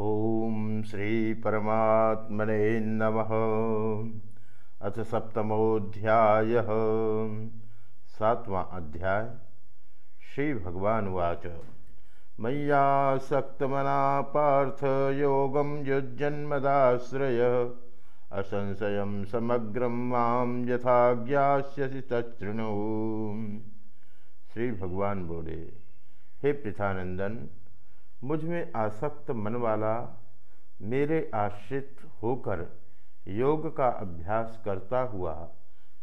ॐ श्रीपरमात्मने नमः। अथ सप्तमोऽध्यायः। सातवां अध्याय। श्री भगवान वाच मय्यासक्तमना पार्थ योगं युज्जन्मदाश्रय। असंशय समग्र माँ यथा श्री भगवान बोले, हे पृथानंदन मुझमें आसक्त मन वाला मेरे आश्रित होकर योग का अभ्यास करता हुआ,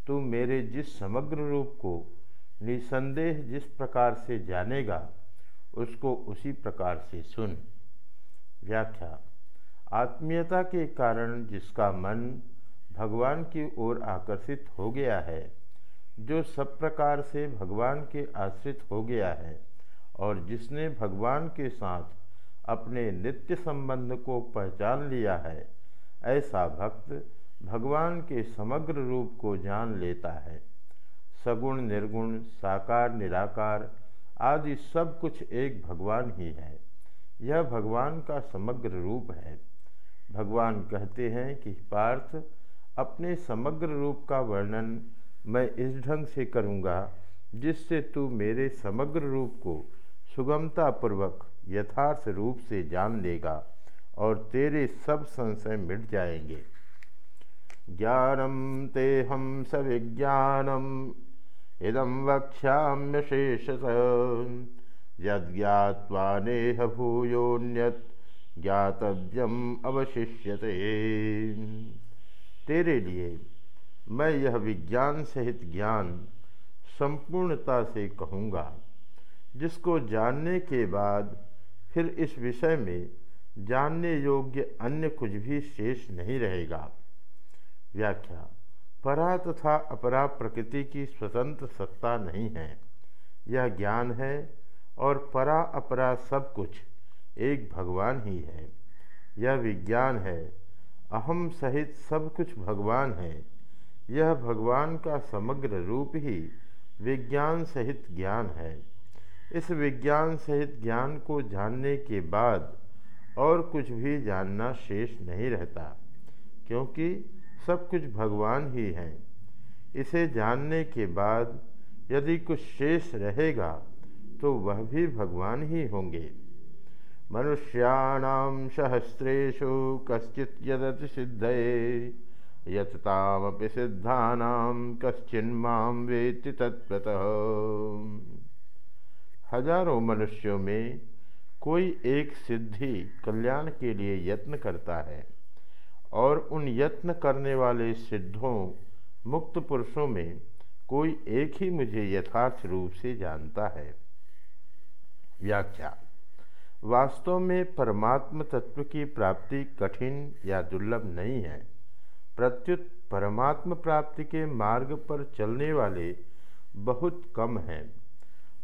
तू मेरे जिस समग्र रूप को निसंदेह जिस प्रकार से जानेगा, उसको उसी प्रकार से सुन। व्याख्या, आत्मीयता के कारण जिसका मन भगवान की ओर आकर्षित हो गया है, जो सब प्रकार से भगवान के आश्रित हो गया है और जिसने भगवान के साथ अपने नित्य संबंध को पहचान लिया है, ऐसा भक्त भगवान के समग्र रूप को जान लेता है। सगुण, निर्गुण, साकार, निराकार आदि सब कुछ एक भगवान ही है। यह भगवान का समग्र रूप है। भगवान कहते हैं कि, पार्थ, अपने समग्र रूप का वर्णन मैं इस ढंग से करूँगा जिससे तू मेरे समग्र रूप को सुगमतापूर्वक यथार्थ रूप से जान लेगा और तेरे सब संशय मिट जाएँगे। ज्ञानम ते हम सविज्ञानम इदम वक्ष्याम्य शेष यज्ञावा नेह भूयोन्यत ज्ञातव्यम अवशिष्यते। तेरे लिए मैं यह विज्ञान सहित ज्ञान संपूर्णता से कहूँगा। जिसको जानने के बाद फिर इस विषय में जानने योग्य अन्य कुछ भी शेष नहीं रहेगा। व्याख्या, परा तथा अपरा प्रकृति की स्वतंत्र सत्ता नहीं है। यह ज्ञान है और परा अपरा सब कुछ एक भगवान ही है। यह विज्ञान है, अहम सहित सब कुछ भगवान है। यह भगवान का समग्र रूप ही विज्ञान सहित ज्ञान है। इस विज्ञान सहित ज्ञान को जानने के बाद और कुछ भी जानना शेष नहीं रहता, क्योंकि सब कुछ भगवान ही है। इसे जानने के बाद यदि कुछ शेष रहेगा तो वह भी भगवान ही होंगे। मनुष्याणाम सहस्रेशु कश्चित यदति सिद्धये यततामपि सिद्धानाम कश्चिन्माम वेति तत्प्रतः हज़ारों मनुष्यों में कोई एक सिद्धि कल्याण के लिए यत्न करता है और उन यत्न करने वाले सिद्धों, मुक्त पुरुषों में कोई एक ही मुझे यथार्थ रूप से जानता है। व्याख्या। वास्तव में परमात्म तत्व की प्राप्ति कठिन या दुर्लभ नहीं है। प्रत्युत परमात्म प्राप्ति के मार्ग पर चलने वाले बहुत कम हैं।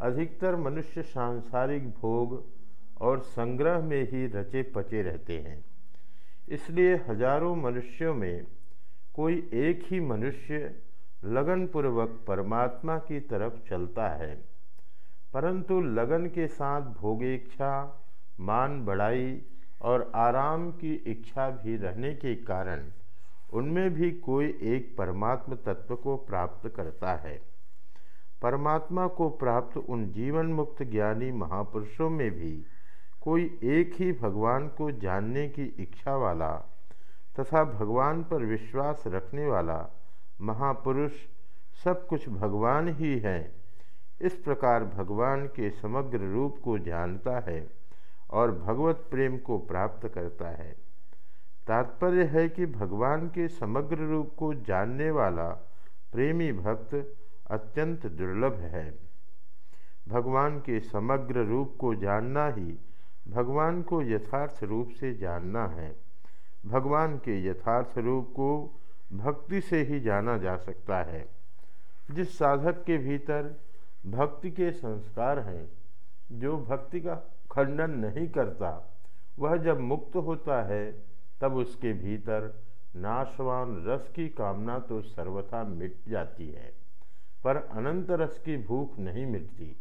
अधिकतर मनुष्य सांसारिक भोग और संग्रह में ही रचे पचे रहते हैं। इसलिए हज़ारों मनुष्यों में कोई एक ही मनुष्य लगनपूर्वक परमात्मा की तरफ़ चलता है, परंतु लगन के साथ भोगेच्छा, मान बढ़ाई और आराम की इच्छा भी रहने के कारण उनमें भी कोई एक परमात्म तत्व को प्राप्त करता है। परमात्मा को प्राप्त उन जीवन मुक्त ज्ञानी महापुरुषों में भी कोई एक ही भगवान को जानने की इच्छा वाला तथा भगवान पर विश्वास रखने वाला महापुरुष सब कुछ भगवान ही है, इस प्रकार भगवान के समग्र रूप को जानता है और भगवत प्रेम को प्राप्त करता है। तात्पर्य है कि भगवान के समग्र रूप को जानने वाला प्रेमी भक्त अत्यंत दुर्लभ है। भगवान के समग्र रूप को जानना ही भगवान को यथार्थ रूप से जानना है। भगवान के यथार्थ रूप को भक्ति से ही जाना जा सकता है। जिस साधक के भीतर भक्ति के संस्कार हैं, जो भक्ति का खंडन नहीं करता, वह जब मुक्त होता है, तब उसके भीतर नाशवान रस की कामना तो सर्वथा मिट जाती है। पर अनंत रस की भूख नहीं मिटती।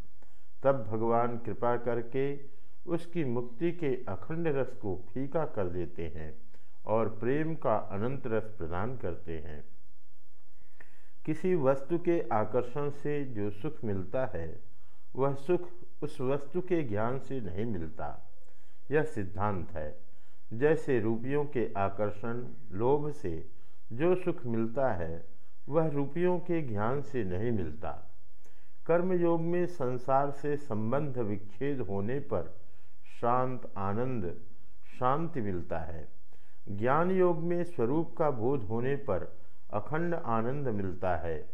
तब भगवान कृपा करके उसकी मुक्ति के अखंड रस को फीका कर देते हैं और प्रेम का अनंत रस प्रदान करते हैं। किसी वस्तु के आकर्षण से जो सुख मिलता है, वह सुख उस वस्तु के ज्ञान से नहीं मिलता। यह सिद्धांत है। जैसे रूपियों के आकर्षण, लोभ से जो सुख मिलता है वह रूपियों के ज्ञान से नहीं मिलता। कर्मयोग में संसार से संबंध विच्छेद होने पर शांत आनंद, शांति मिलता है। ज्ञान योग में स्वरूप का बोध होने पर अखंड आनंद मिलता है।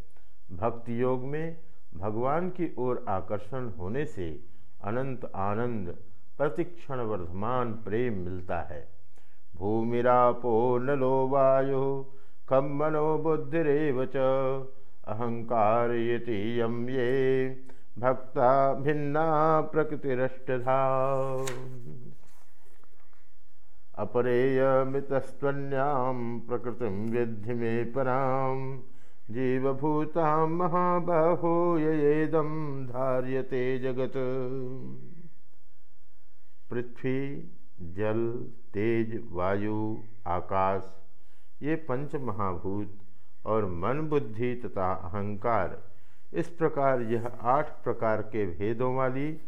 भक्ति योग में भगवान की ओर आकर्षण होने से अनंत आनंद प्रतिक्षण वर्धमान प्रेम मिलता है। भूमिरापो नलो वायु कम मनो बुद्धिरेव च। अहंकार ये भक्ता भिन्ना प्रकृतिरष्टधा। अपरेयमितस्त्वन्यां प्रकृतिं विद्धि मे परां। जीवभूतां महाबाहो येदं धार्यते जगत। पृथ्वी, जल, तेज, वायु, आकाश ये पंच महाभूत और मन बुद्धि तथा अहंकार, इस प्रकार यह आठ प्रकार के भेदों वाली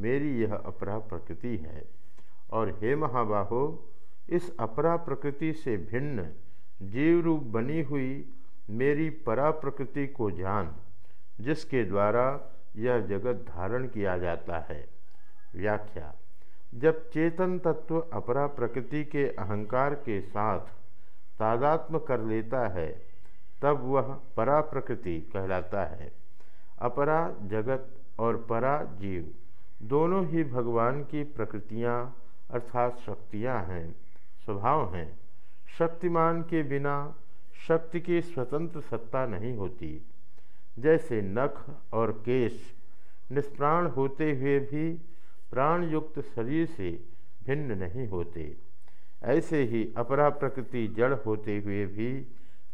मेरी यह अपरा प्रकृति है। और हे महाबाहो, इस अपरा प्रकृति से भिन्न जीव रूप बनी हुई मेरी परा प्रकृति को जान, जिसके द्वारा यह जगत धारण किया जाता है। व्याख्या, जब चेतन तत्व अपरा प्रकृति के अहंकार के साथ तादात्म कर लेता है, तब वह परा प्रकृति कहलाता है। अपरा जगत और परा जीव दोनों ही भगवान की प्रकृतियाँ अर्थात शक्तियाँ हैं, स्वभाव हैं। शक्तिमान के बिना शक्ति की स्वतंत्र सत्ता नहीं होती। जैसे नख और केश निष्प्राण होते हुए भी प्राण युक्त शरीर से भिन्न नहीं होते। ऐसे ही अपरा प्रकृति जड़ होते हुए भी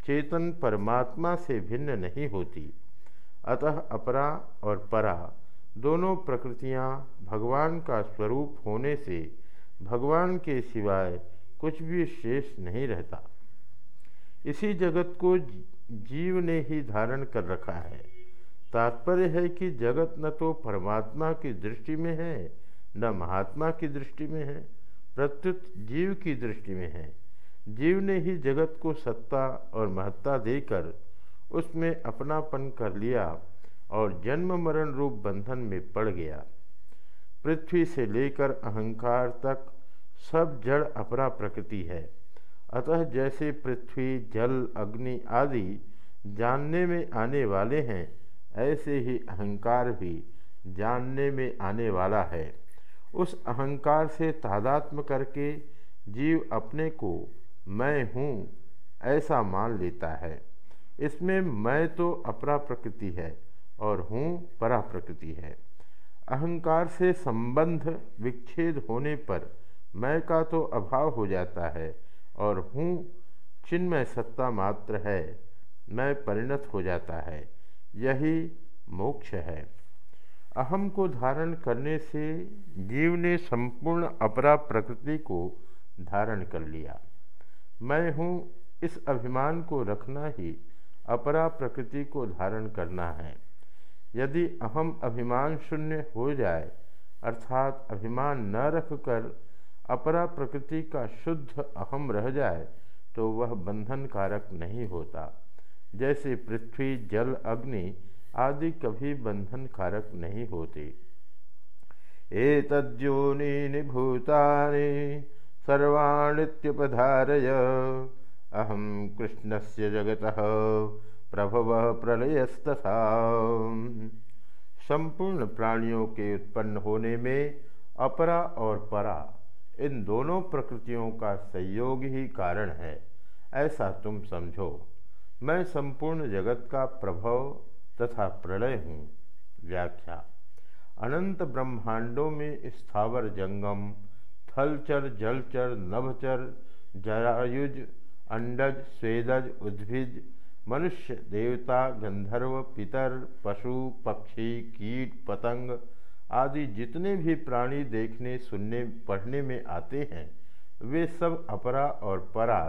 चेतन परमात्मा से भिन्न नहीं होती। अतः अपरा और परा दोनों प्रकृतियाँ भगवान का स्वरूप होने से भगवान के सिवाय कुछ भी शेष नहीं रहता। इसी जगत को जीव ने ही धारण कर रखा है। तात्पर्य है कि जगत न तो परमात्मा की दृष्टि में है, न महात्मा की दृष्टि में है। प्रत्युत जीव की दृष्टि में है। जीव ने ही जगत को सत्ता और महत्ता देकर उसमें अपनापन कर लिया और जन्म मरण रूप बंधन में पड़ गया। पृथ्वी से लेकर अहंकार तक सब जड़ अपरा प्रकृति है। अतः जैसे पृथ्वी, जल, अग्नि आदि जानने में आने वाले हैं, ऐसे ही अहंकार भी जानने में आने वाला है। उस अहंकार से तादात्म करके जीव अपने को मैं हूँ ऐसा मान लेता है। इसमें मैं तो अपरा प्रकृति है और हूँ परा प्रकृति है। अहंकार से संबंध विच्छेद होने पर मैं का तो अभाव हो जाता है और हूँ चिन्मय सत्ता मात्र है, मैं परिणत हो जाता है, यही मोक्ष है। अहम को धारण करने से जीव ने संपूर्ण अपरा प्रकृति को धारण कर लिया। मैं हूँ, इस अभिमान को रखना ही अपरा प्रकृति को धारण करना है। यदि अहम अभिमान शून्य हो जाए, अर्थात अभिमान न रखकर अपरा प्रकृति का शुद्ध अहम रह जाए तो वह बंधन कारक नहीं होता। जैसे पृथ्वी, जल, अग्नि आदि कभी बंधन कारक नहीं होते। एतद्योनि भूतानि सर्वाणित्युपधारय। अहम कृष्णस्य जगतः प्रभव प्रलयस्तथा। संपूर्ण प्राणियों के उत्पन्न होने में अपरा और परा इन दोनों प्रकृतियों का संयोग ही कारण है। ऐसा तुम समझो। मैं संपूर्ण जगत का प्रभव तथा प्रलय हूँ। व्याख्या। अनंत ब्रह्मांडों में स्थावर जंगम, थलचर, जलचर, नभचर, जरायुज, अंडज, स्वेदज, उद्भिज, मनुष्य, देवता, गंधर्व, पितर, पशु, पक्षी, कीट, पतंग आदि जितने भी प्राणी देखने, सुनने, पढ़ने में आते हैं, वे सब अपरा और परा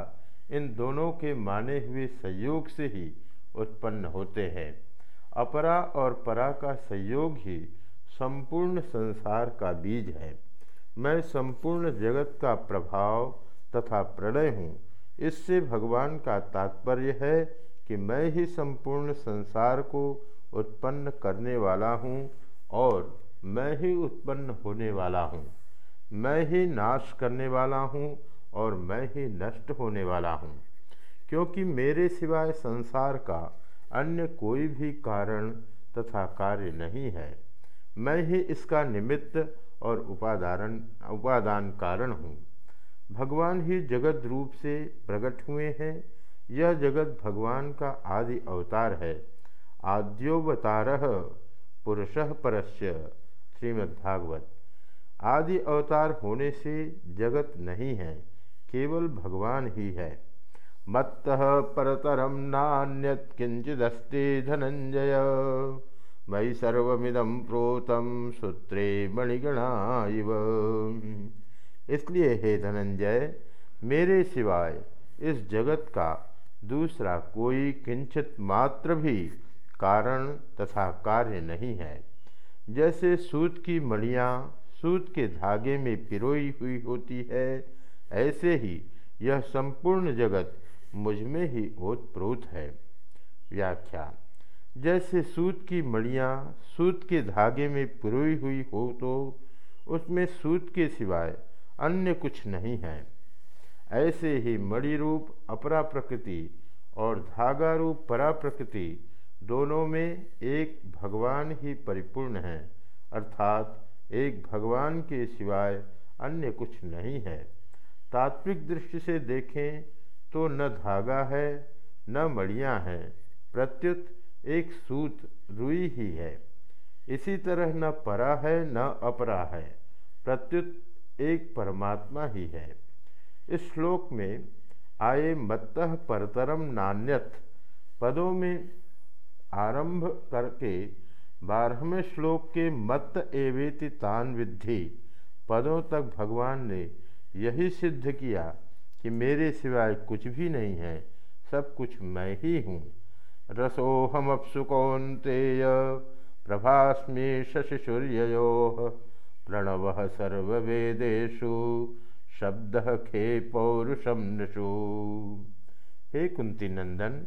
इन दोनों के माने हुए संयोग से ही उत्पन्न होते हैं। अपरा और परा का संयोग ही संपूर्ण संसार का बीज है। मैं संपूर्ण जगत का प्रभाव तथा प्रलय हूँ। इससे भगवान का तात्पर्य है कि मैं ही संपूर्ण संसार को उत्पन्न करने वाला हूँ और मैं ही उत्पन्न होने वाला हूँ। मैं ही नाश करने वाला हूँ और मैं ही नष्ट होने वाला हूँ। क्योंकि मेरे सिवाय संसार का अन्य कोई भी कारण तथा कार्य नहीं है। मैं ही इसका निमित्त और उपादान उपादान कारण हूँ। भगवान ही जगत रूप से प्रकट हुए हैं। यह जगत भगवान का आदि अवतार है। आद्योवतार पुरुष परस्य, श्रीमद्भागवत। आदि अवतार होने से जगत नहीं है, केवल भगवान ही है। मत्त परतरम नान्यत धनंजय मई सर्वमिदम प्रोतम सूत्रे मणिगणा इसलिए हे धनंजय मेरे सिवाय इस जगत का दूसरा कोई किंचित मात्र भी कारण तथा कार्य नहीं है। जैसे सूत की मणियाँ सूत के धागे में पिरोई हुई होती है, ऐसे ही यह संपूर्ण जगत मुझमें ही ओतप्रोत है। व्याख्या, जैसे सूत की मणियाँ सूत के धागे में पुरोई हुई हो तो उसमें सूत के सिवाय अन्य कुछ नहीं है। ऐसे ही मणि रूप अपरा प्रकृति और धागा रूप परा प्रकृति दोनों में एक भगवान ही परिपूर्ण है, अर्थात एक भगवान के सिवाय अन्य कुछ नहीं है। तात्विक दृष्टि से देखें तो न धागा है, न मड़ियाँ हैं। प्रत्युत एक सूत रुई ही है। इसी तरह न परा है, न अपरा है। प्रत्युत एक परमात्मा ही है। इस श्लोक में आए मत्त परतरम नान्यत पदों में आरंभ करके बारहवें श्लोक के मत्त एवेति तान विद्धि पदों तक भगवान ने यही सिद्ध किया। कि मेरे सिवाय कुछ भी नहीं है, सब कुछ मैं ही हूँ। रसोहमप्सुकौन्तेय प्रभास्मी शशिशूर्यो प्रणव सर्वेदेशु शब्द खे पौरुषम नशु हे कुंती नंदन,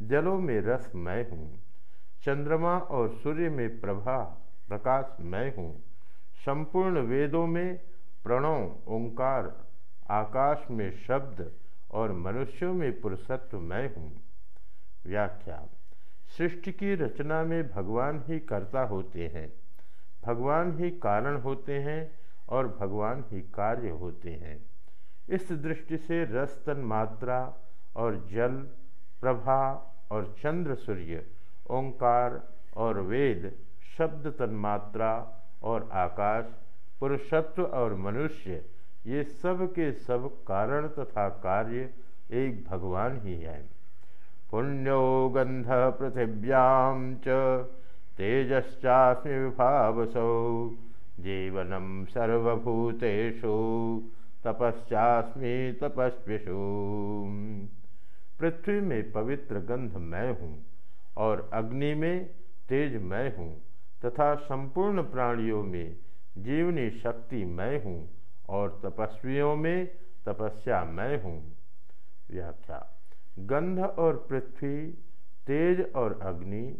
जलों में रस मैं हूँ, चंद्रमा और सूर्य में प्रभा, प्रकाश मैं हूँ। संपूर्ण वेदों में प्रणव, ओंकार आकाश में शब्द और मनुष्यों में पुरुषत्व मैं हूँ। व्याख्या, सृष्टि की रचना में भगवान ही कर्ता होते हैं। भगवान ही कारण होते हैं और भगवान ही कार्य होते हैं। इस दृष्टि से रस तन मात्रा और जल, प्रभा और चंद्र, सूर्य, ओंकार और वेद, शब्द तन्मात्रा और आकाश, पुरुषत्व और मनुष्य ये सब के सब कारण तथा कार्य एक भगवान ही है। पुण्यो गंध पृथिव्याम च, तेजश्चास्मि विभावसौ जीवनम सर्वभूतेषु तपस्यास्मि तपस्विषु। पृथ्वी में पवित्र गंध मैं हूँ और अग्नि में तेज मैं हूँ तथा संपूर्ण प्राणियों में जीवनी शक्ति मैं हूँ। और तपस्वियों में तपस्या मैं हूँ। व्याख्या गंध और पृथ्वी, तेज और अग्नि,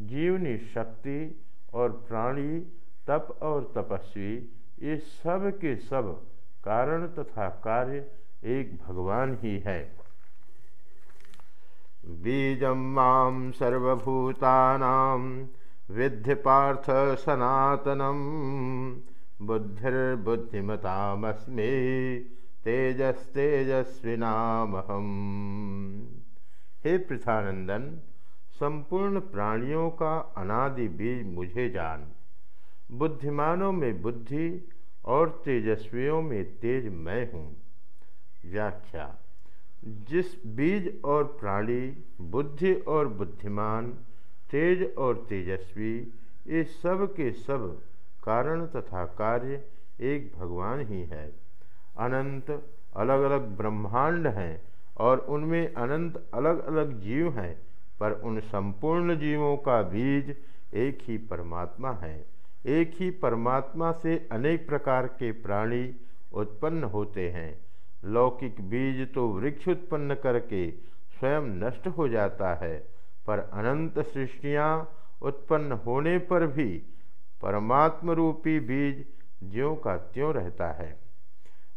जीवनी शक्ति और प्राणी, तप और तपस्वी, ये सब के सब कारण तथा कार्य एक भगवान ही है। बीजं माँ सर्वभूतानां विद्धि पार्थ सनातनं बुद्धिर्बुद्धिमतामस्मि तेजस्तेजस्विनामहम। हे पृथानंदन, संपूर्ण प्राणियों का अनादि बीज मुझे जान। बुद्धिमानों में बुद्धि और तेजस्वियों में तेज मैं हूँ। व्याख्या, जिस बीज और प्राणी, बुद्धि और बुद्धिमान, तेज और तेजस्वी, ये सब के सब कारण तथा कार्य एक भगवान ही है। अनंत अलग अलग ब्रह्मांड हैं और उनमें अनंत अलग अलग जीव हैं, पर उन संपूर्ण जीवों का बीज एक ही परमात्मा है। एक ही परमात्मा से अनेक प्रकार के प्राणी उत्पन्न होते हैं। लौकिक बीज तो वृक्ष उत्पन्न करके स्वयं नष्ट हो जाता है, पर अनंत सृष्टियाँ उत्पन्न होने पर भी परमात्म रूपी बीज ज्यों का त्यों रहता है।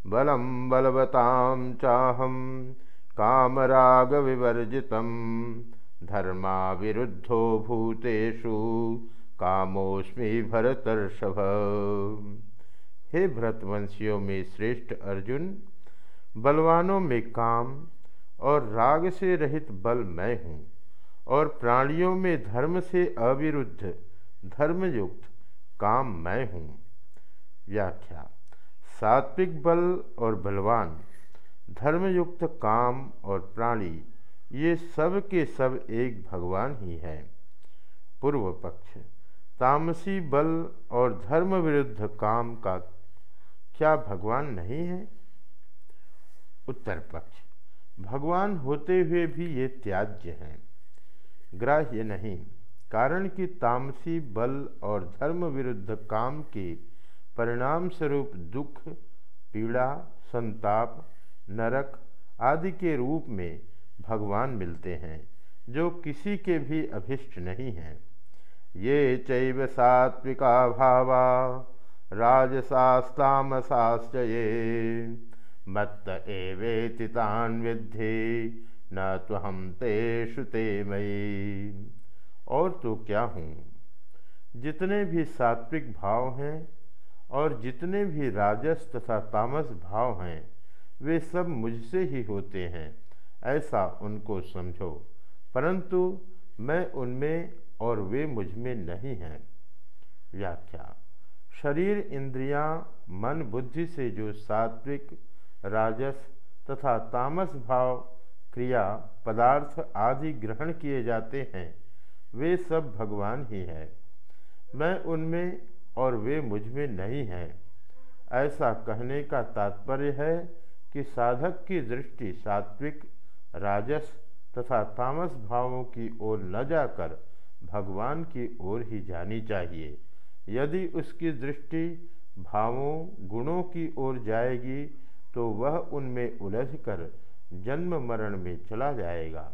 बलम बलवताम चाहम कामराग विवर्जित धर्मा विरुद्धो भूतेषु कामोस्मी भरतर्षभ। हे भरतवंशियों में श्रेष्ठ अर्जुन, बलवानों में काम और राग से रहित बल मैं हूँ और प्राणियों में धर्म से अविरुद्ध धर्मयुक्त काम मैं हूँ। व्याख्या, सात्विक बल और बलवान, धर्मयुक्त काम और प्राणी, ये सब के सब एक भगवान ही है। पूर्व पक्ष, तामसी बल और धर्म विरुद्ध काम का क्या भगवान नहीं है? उत्तर पक्ष, भगवान होते हुए भी ये त्याज्य हैं। ग्राह्य नहीं कारण कि तामसी बल और धर्म विरुद्ध काम के परिणाम स्वरूप दुख, पीड़ा, संताप, नरक आदि के रूप में भगवान मिलते हैं, जो किसी के भी अभिष्ट नहीं हैं। ये चैव सात्विका भावा राजसास्तामसाश्च ये मत्त एवेति विद्धि, न तो तेषु ते मई और तो क्या हूँ? जितने भी सात्विक भाव हैं और जितने भी राजस तथा तामस भाव हैं वे सब मुझसे ही होते हैं ऐसा उनको समझो। परंतु मैं उनमें और वे मुझमें नहीं हैं। व्याख्या शरीर इंद्रियाँ, मन बुद्धि से जो सात्विक राजस तथा तामस भाव क्रिया पदार्थ आदि ग्रहण किए जाते हैं वे सब भगवान ही हैं। मैं उनमें और वे मुझमें नहीं हैं। ऐसा कहने का तात्पर्य है कि साधक की दृष्टि सात्विक, राजस तथा तामस भावों की ओर न जाकर भगवान की ओर ही जानी चाहिए। यदि उसकी दृष्टि भावों, गुणों की ओर जाएगी तो वह उनमें उलझकर जन्म मरण में चला जाएगा।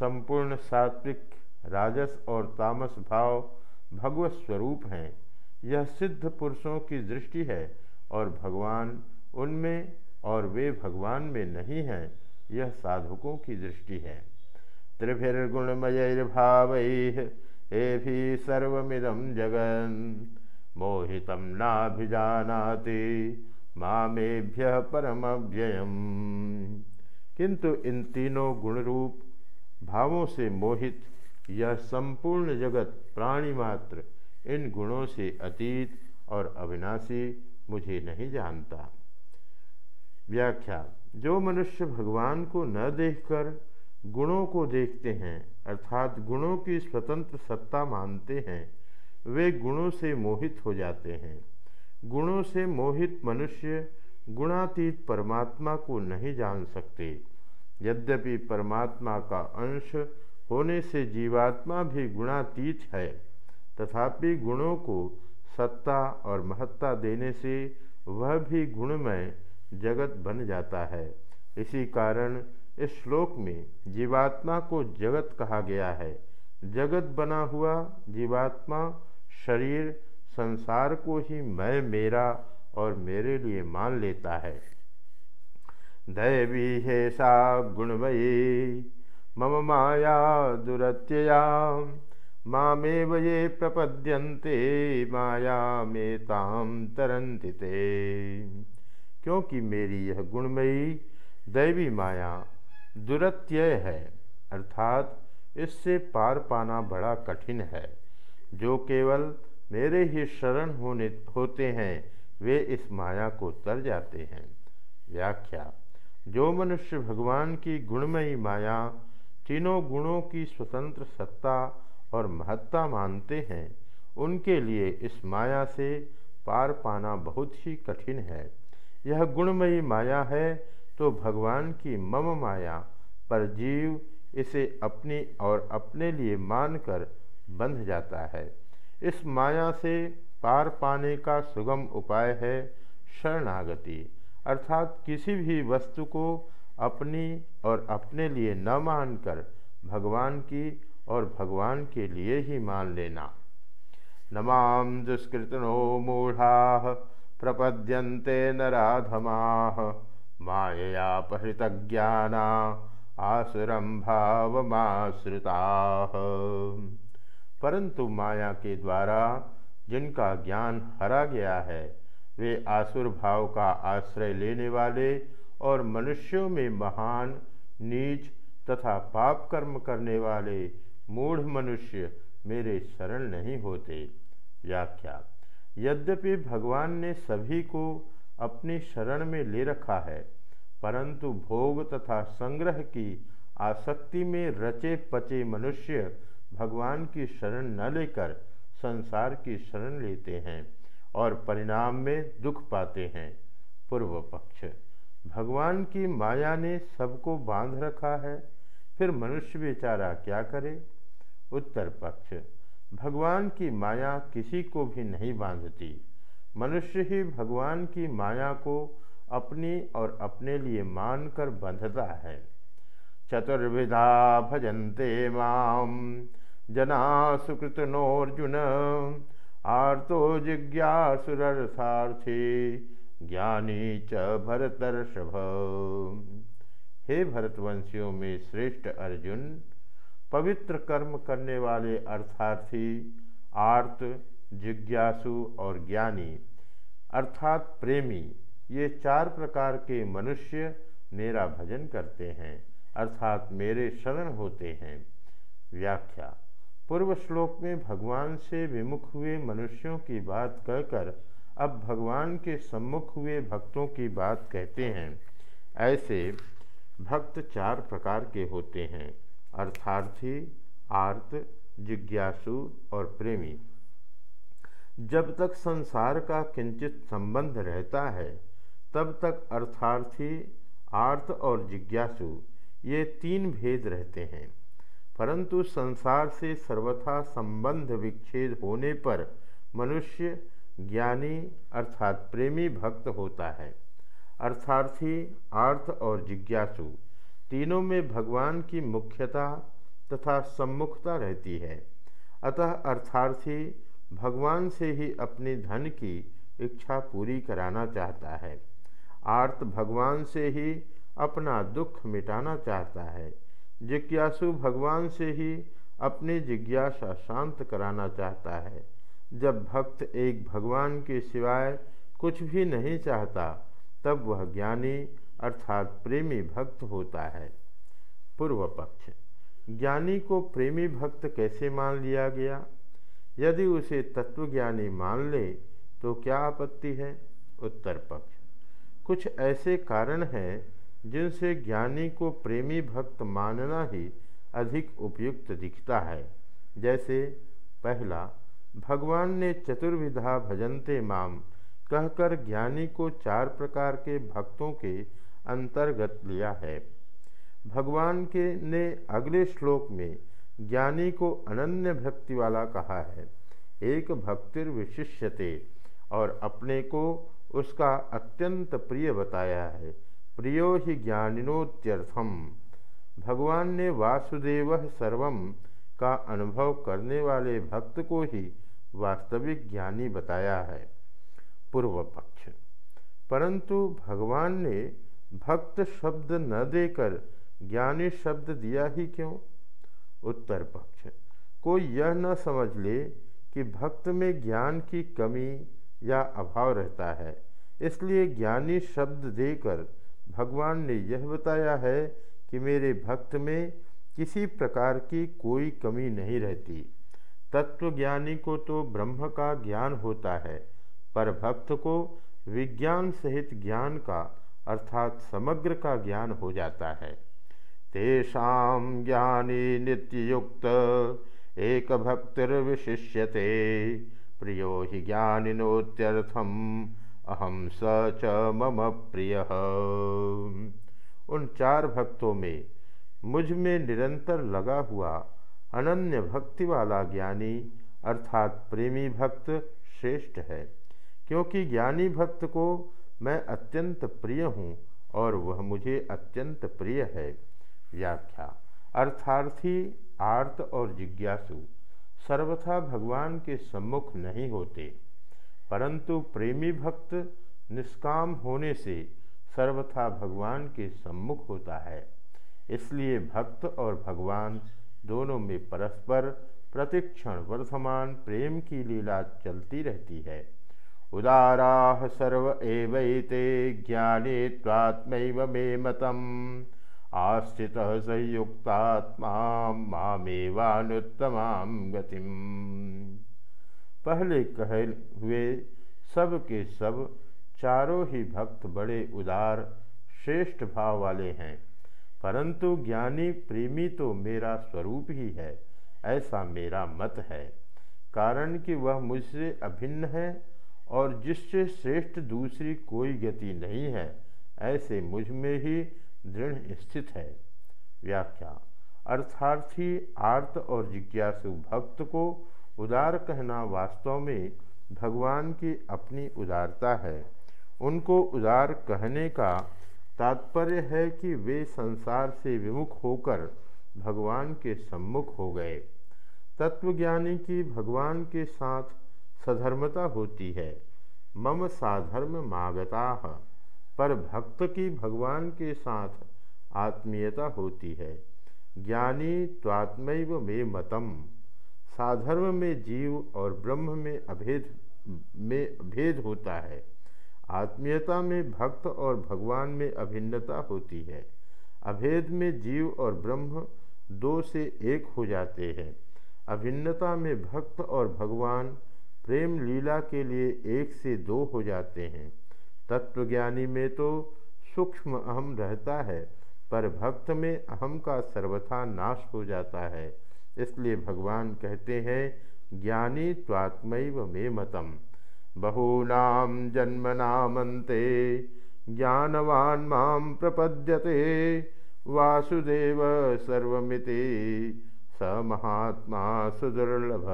संपूर्ण सात्विक राजस और तामस भाव भगवत स्वरूप हैं। यह सिद्ध पुरुषों की दृष्टि है और भगवान उनमें और वे भगवान में नहीं हैं, यह साधकों की दृष्टि है। त्रिभिर्गुणमयर्भाव ये भी सर्वमिदम जगन मोहितम नाभिजानाति मामेभ्य परम व्ययम किंतु इन तीनों गुणरूप भावों से मोहित यह संपूर्ण जगत प्राणी मात्र इन गुणों से अतीत और अविनाशी मुझे नहीं जानता। व्याख्या, जो मनुष्य भगवान को न देखकर गुणों को देखते हैं, अर्थात गुणों की स्वतंत्र सत्ता मानते हैं, वे गुणों से मोहित हो जाते हैं। गुणों से मोहित मनुष्य गुणातीत परमात्मा को नहीं जान सकते। यद्यपि परमात्मा का अंश होने से जीवात्मा भी गुणातीत है। तथापि गुणों को सत्ता और महत्ता देने से वह भी गुणमय जगत बन जाता है। इसी कारण इस श्लोक में जीवात्मा को जगत कहा गया है। जगत बना हुआ जीवात्मा शरीर, संसार को ही मैं, मेरा और मेरे लिए मान लेता है। दैवी है सा गुणवयी मम माया दुरत्यया। मामेव ये प्रपद्यन्ते, माया में ताम तरंति क्योंकि मेरी यह गुणमयी, दैवी माया दुरत्यय है, अर्थात इससे पार पाना बड़ा कठिन है। जो केवल मेरे ही शरण होने, होते हैं, वे इस माया को तर जाते हैं। व्याख्या, जो मनुष्य भगवान की गुणमयी माया तीनों गुणों की स्वतंत्र सत्ता और महत्ता मानते हैं। उनके लिए इस माया से पार पाना बहुत ही कठिन है। यह गुणमयी माया है तो भगवान की मम माया पर जीव इसे अपनी और अपने लिए मानकर बंध जाता है। इस माया से पार पाने का सुगम उपाय है शरणागति, अर्थात किसी भी वस्तु को अपनी और अपने लिए न मानकर भगवान की और भगवान के लिए ही मान लेना। नमाम दुष्कृतनो मूढ़ा प्रपद्यन्ते नराधमा माययापहृतज्ञाना आसुरम भावमाश्रिता। परंतु माया के द्वारा जिनका ज्ञान हरा गया है, वे आसुर भाव का आश्रय लेने वाले और मनुष्यों में महान, नीच तथा पाप कर्म करने वाले मूढ़ मनुष्य मेरे शरण नहीं होते। व्याख्या, यद्यपि भगवान ने सभी को अपनी शरण में ले रखा है, परंतु भोग तथा संग्रह की आसक्ति में रचे पचे मनुष्य भगवान की शरण न लेकर संसार की शरण लेते हैं और परिणाम में दुख पाते हैं। पूर्व पक्ष। भगवान की माया ने सबको बाँध रखा है, फिर मनुष्य बेचारा क्या करे? उत्तर पक्ष, भगवान की माया किसी को भी नहीं बांधती। मनुष्य ही भगवान की माया को अपनी और अपने लिए मानकर बंधता है। चतुर्विधा भजन्ते माम जना सुकृत नोर्जुन आर्तो जिज्ञासुरर्थार्थी ज्ञानी च भरतर्षभ। हे भरतवंशियों में श्रेष्ठ अर्जुन, पवित्र कर्म करने वाले अर्थार्थी, आर्त, जिज्ञासु और ज्ञानी, अर्थात प्रेमी, ये चार प्रकार के मनुष्य मेरा भजन करते हैं, अर्थात मेरे शरण होते हैं। व्याख्या। पूर्व श्लोक में भगवान से विमुख हुए मनुष्यों की बात कहकर अब भगवान के सम्मुख हुए भक्तों की बात कहते हैं। ऐसे भक्त चार प्रकार के होते हैं, अर्थार्थी, आर्त, जिज्ञासु और प्रेमी। जब तक संसार का किंचित संबंध रहता है, तब तक अर्थार्थी, आर्त और जिज्ञासु, ये तीन भेद रहते हैं। परंतु संसार से सर्वथा संबंध विच्छेद होने पर मनुष्य ज्ञानी अर्थात प्रेमी भक्त होता है। अर्थार्थी, आर्थ और जिज्ञासु तीनों में भगवान की मुख्यता तथा सम्मुखता रहती है। अतः अर्थार्थी भगवान से ही अपने धन की इच्छा पूरी कराना चाहता है। आर्त भगवान से ही अपना दुख मिटाना चाहता है। जिज्ञासु भगवान से ही अपनी जिज्ञासा शांत कराना चाहता है। जब भक्त एक भगवान के सिवाय कुछ भी नहीं चाहता, तब वह ज्ञानी अर्थात प्रेमी भक्त होता है। पूर्व पक्ष, ज्ञानी को प्रेमी भक्त कैसे मान लिया गया? यदि उसे तत्वज्ञानी मान ले तो क्या आपत्ति है? उत्तर पक्ष, कुछ ऐसे कारण हैं जिनसे ज्ञानी को प्रेमी भक्त मानना ही अधिक उपयुक्त दिखता है। जैसे, पहला भगवान ने चतुर्विधा भजनते माम कहकर ज्ञानी को चार प्रकार के भक्तों के अंतर्गत लिया है। भगवान के ने अगले श्लोक में ज्ञानी को अनन्य भक्ति वाला कहा है। एक भक्तिर विशिष्यते और अपने को उसका अत्यंत प्रिय बताया है। प्रियो ही ज्ञानिनोत्यर्थम। भगवान ने वासुदेव सर्वम का अनुभव करने वाले भक्त को ही वास्तविक ज्ञानी बताया है। पूर्व पक्ष। परंतु भगवान ने भक्त शब्द न देकर ज्ञानी शब्द दिया ही क्यों? उत्तर पक्ष। कोई यह न समझ ले कि भक्त में ज्ञान की कमी या अभाव रहता है, इसलिए ज्ञानी शब्द देकर भगवान ने यह बताया है कि मेरे भक्त में किसी प्रकार की कोई कमी नहीं रहती। तत्वज्ञानी को तो ब्रह्म का ज्ञान होता है, पर भक्त को विज्ञान सहित ज्ञान का, अर्थात समग्र का ज्ञान हो जाता है। तेषा ज्ञानी नित्ययुक्त, एक भक्तिर्विशिष्यते। प्रियो हि ज्ञानिनोत्यर्थम अहम स च मम प्रिय। उन चार भक्तों में मुझमें निरंतर लगा हुआ अनन्य भक्ति वाला ज्ञानी अर्थात प्रेमी भक्त श्रेष्ठ है। क्योंकि ज्ञानी भक्त को मैं अत्यंत प्रिय हूँ और वह मुझे अत्यंत प्रिय है। व्याख्या। अर्थार्थी, आर्त और जिज्ञासु सर्वथा भगवान के सम्मुख नहीं होते। परंतु प्रेमी भक्त निष्काम होने से सर्वथा भगवान के सम्मुख होता है। इसलिए भक्त और भगवान दोनों में परस्पर प्रतिक्षण वर्धमान प्रेम की लीला चलती रहती है। उदारा सर्व एवैते ज्ञाने त्वात्मैव मे मतम। आस्थित संयुक्तात्मा मामेवानुत्तमाम गतिम। पहले कहे हुए सब के सब चारों ही भक्त बड़े उदार, श्रेष्ठ भाव वाले हैं। परंतु ज्ञानी प्रेमी तो मेरा स्वरूप ही है, ऐसा मेरा मत है। कारण कि वह मुझसे अभिन्न है और जिससे श्रेष्ठ दूसरी कोई गति नहीं है, ऐसे मुझमें ही दृढ़ स्थित है। व्याख्या। अर्थार्थी आर्त और जिज्ञासु भक्त को उदार कहना वास्तव में भगवान की अपनी उदारता है। उनको उदार कहने का तात्पर्य है कि वे संसार से विमुख होकर भगवान के सम्मुख हो गए। तत्वज्ञानी की भगवान के साथ सधर्मता होती है। मम साधर्म मागता, पर भक्त की भगवान के साथ आत्मीयता होती है। ज्ञानी त्वात्मैव में मतम, साधर्म में जीव और ब्रह्म में अभेद, में भेद होता है। आत्मीयता में भक्त और भगवान में अभिन्नता होती है। अभेद में जीव और ब्रह्म दो से एक हो जाते हैं। अभिन्नता में भक्त और भगवान प्रेम लीला के लिए एक से दो हो जाते हैं। तत्वज्ञानी में तो सूक्ष्म अहम रहता है, पर भक्त में अहम का सर्वथा नाश हो जाता है। इसलिए भगवान कहते हैं, ज्ञानी त्वात्मैव मे मतम। बहूनाम जन्मनामंते ज्ञानवान माम प्रपद्यते, वासुदेव सर्वमिति स महात्मा सुदुर्लभ।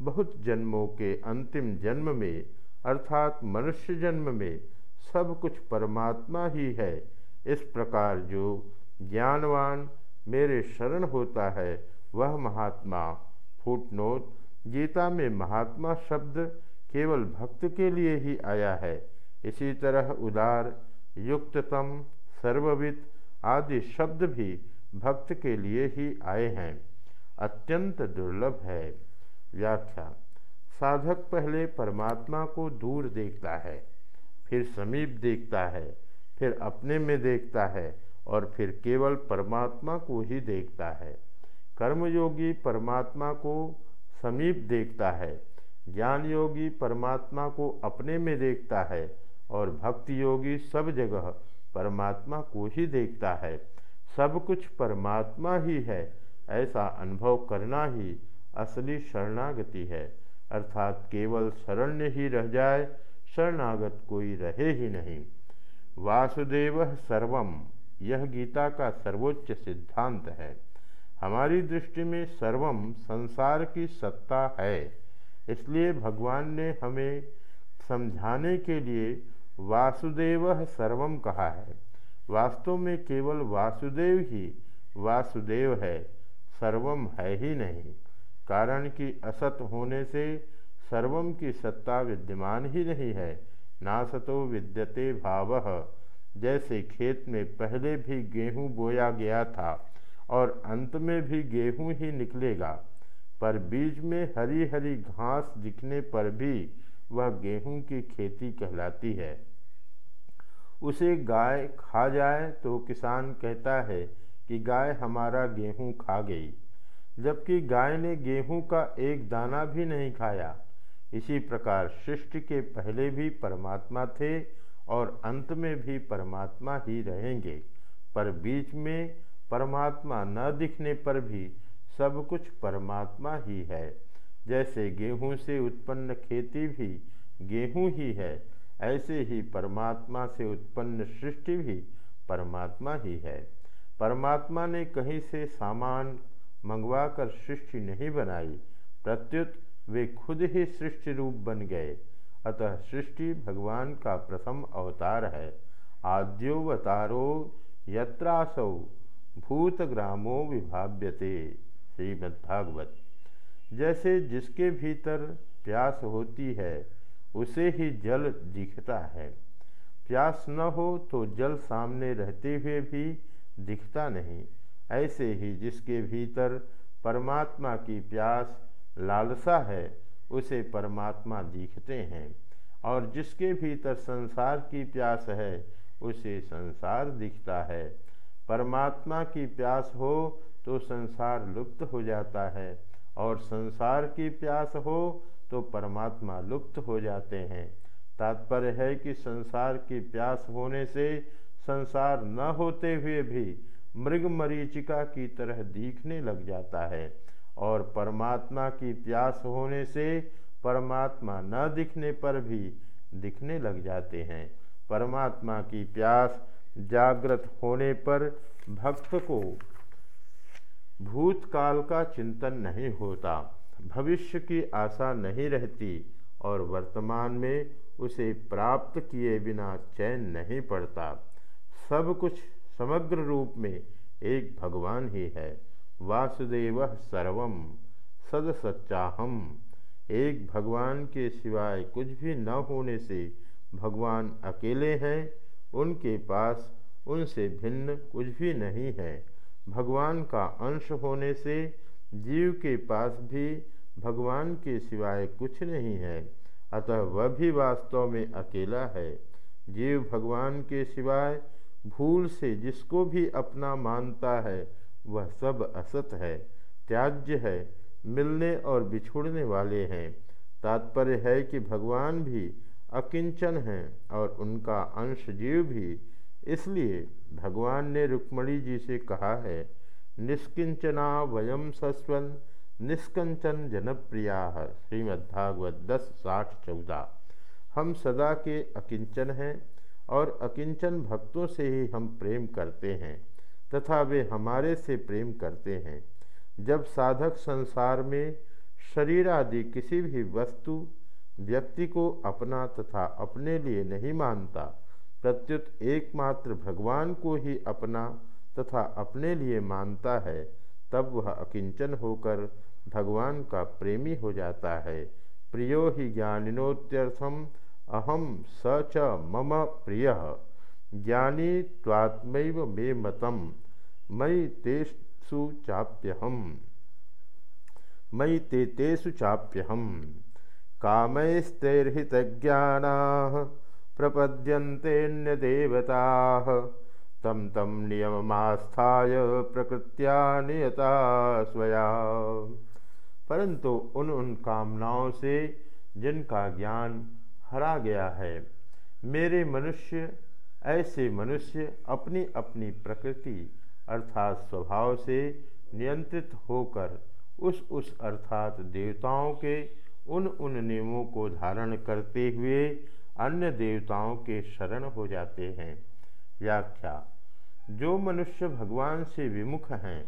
बहुत जन्मों के अंतिम जन्म में, अर्थात मनुष्य जन्म में, सब कुछ परमात्मा ही है। इस प्रकार जो ज्ञानवान मेरे शरण होता है, वह महात्मा फुटनोट गीता में महात्मा शब्द केवल भक्त के लिए ही आया है। इसी तरह उदार, युक्ततम, सर्वविद आदि शब्द भी भक्त के लिए ही आए हैं। अत्यंत दुर्लभ है। व्याख्या, साधक पहले परमात्मा को दूर देखता है, फिर समीप देखता है, फिर अपने में देखता है और फिर केवल परमात्मा को ही देखता है। कर्मयोगी परमात्मा को समीप देखता है। ज्ञान योगी परमात्मा को अपने में देखता है और भक्ति योगी सब जगह परमात्मा को ही देखता है। सब कुछ परमात्मा ही है, ऐसा अनुभव करना ही असली शरणागति है। अर्थात केवल शरण्य ही रह जाए, शरणागत कोई रहे ही नहीं। वासुदेव सर्वम, यह गीता का सर्वोच्च सिद्धांत है। हमारी दृष्टि में सर्वम संसार की सत्ता है। इसलिए भगवान ने हमें समझाने के लिए वासुदेव सर्वम कहा है। वास्तव में केवल वासुदेव ही वासुदेव है, सर्वम है ही नहीं। कारण कि असत होने से सर्वम की सत्ता विद्यमान ही नहीं है, नासतो विद्यते भाव। जैसे खेत में पहले भी गेहूँ बोया गया था और अंत में भी गेहूँ ही निकलेगा। पर बीज में हरी हरी घास दिखने पर भी वह गेहूँ की खेती कहलाती है। उसे गाय खा जाए तो किसान कहता है कि गाय हमारा गेहूँ खा गई। जबकि गाय ने गेहूँ का एक दाना भी नहीं खाया। इसी प्रकार सृष्टि के पहले भी परमात्मा थे और अंत में भी परमात्मा ही रहेंगे। पर बीच में परमात्मा न दिखने पर भी सब कुछ परमात्मा ही है। जैसे गेहूँ से उत्पन्न खेती भी गेहूँ ही है, ऐसे ही परमात्मा से उत्पन्न सृष्टि भी परमात्मा ही है। परमात्मा ने कहीं से सामान मंगवाकर सृष्टि नहीं बनाई, प्रत्युत वे खुद ही सृष्टि रूप बन गए। अतः सृष्टि भगवान का प्रथम अवतार है। आद्योवतारो यत्रासौ। भूतग्रामो विभाव्यते, श्रीमद्भागवत। जैसे जिसके भीतर प्यास होती है, उसे ही जल दिखता है। प्यास न हो तो जल सामने रहते हुए भी दिखता नहीं। ऐसे ही जिसके भीतर परमात्मा की प्यास लालसा है, उसे परमात्मा दिखते हैं। और जिसके भीतर संसार की प्यास है, उसे संसार दिखता है। परमात्मा की प्यास हो तो संसार लुप्त हो जाता है, और संसार की प्यास हो तो परमात्मा लुप्त हो जाते हैं। तात्पर्य है कि संसार की प्यास होने से संसार न होते हुए भी मृग मरीचिका की तरह दिखने लग जाता है, और परमात्मा की प्यास होने से परमात्मा न दिखने पर भी दिखने लग जाते हैं। परमात्मा की प्यास जागृत होने पर भक्त को भूतकाल का चिंतन नहीं होता, भविष्य की आशा नहीं रहती और वर्तमान में उसे प्राप्त किए बिना चैन नहीं पड़ता। सब कुछ समग्र रूप में एक भगवान ही है। वासुदेव सर्वम सद सच्चाहम एक भगवान के सिवाय कुछ भी न होने से भगवान अकेले हैं उनके पास उनसे भिन्न कुछ भी नहीं है। भगवान का अंश होने से जीव के पास भी भगवान के सिवाय कुछ नहीं है, अतः वह भी वास्तव में अकेला है। जीव भगवान के सिवाय भूल से जिसको भी अपना मानता है, वह सब असत है, त्याज्य है, मिलने और बिछुड़ने वाले हैं। तात्पर्य है कि भगवान भी अकिंचन हैं और उनका अंश जीव भी। इसलिए भगवान ने रुक्मणी जी से कहा है, निष्किंचना वयम सस्वन, निष्कंचन जनप्रिया श्रीमद्भागवत दस, साठ, चौदह। हम सदा के अकिंचन हैं और अकिंचन भक्तों से ही हम प्रेम करते हैं तथा वे हमारे से प्रेम करते हैं। जब साधक संसार में शरीर आदि किसी भी वस्तु व्यक्ति को अपना तथा अपने लिए नहीं मानता, प्रत्युत एकमात्र भगवान को ही अपना तथा अपने लिए मानता है, तब वह अकिंचन होकर भगवान का प्रेमी हो जाता है। प्रियो ही ज्ञानिनोत्यर्थम अहम स च मम प्रिय। ज्ञानी त्वात्मैव मे मतम, मयि तेषु चाप्यहम। मयि ते तेषु चाप्यहम। कामैस्तैर्हितज्ञाना प्रपद्यन्तेऽन्यदेवता। तम तम नियममास्थाय प्रकृत्या नियता स्वया। परंतु उन उन कामनाओं से जिनका ज्ञान हरा गया है, मेरे मनुष्य, ऐसे मनुष्य अपनी अपनी प्रकृति अर्थात स्वभाव से नियंत्रित होकर उस उस अर्थात देवताओं के उन उन नियमों को धारण करते हुए अन्य देवताओं के शरण हो जाते हैं। व्याख्या, जो मनुष्य भगवान से विमुख हैं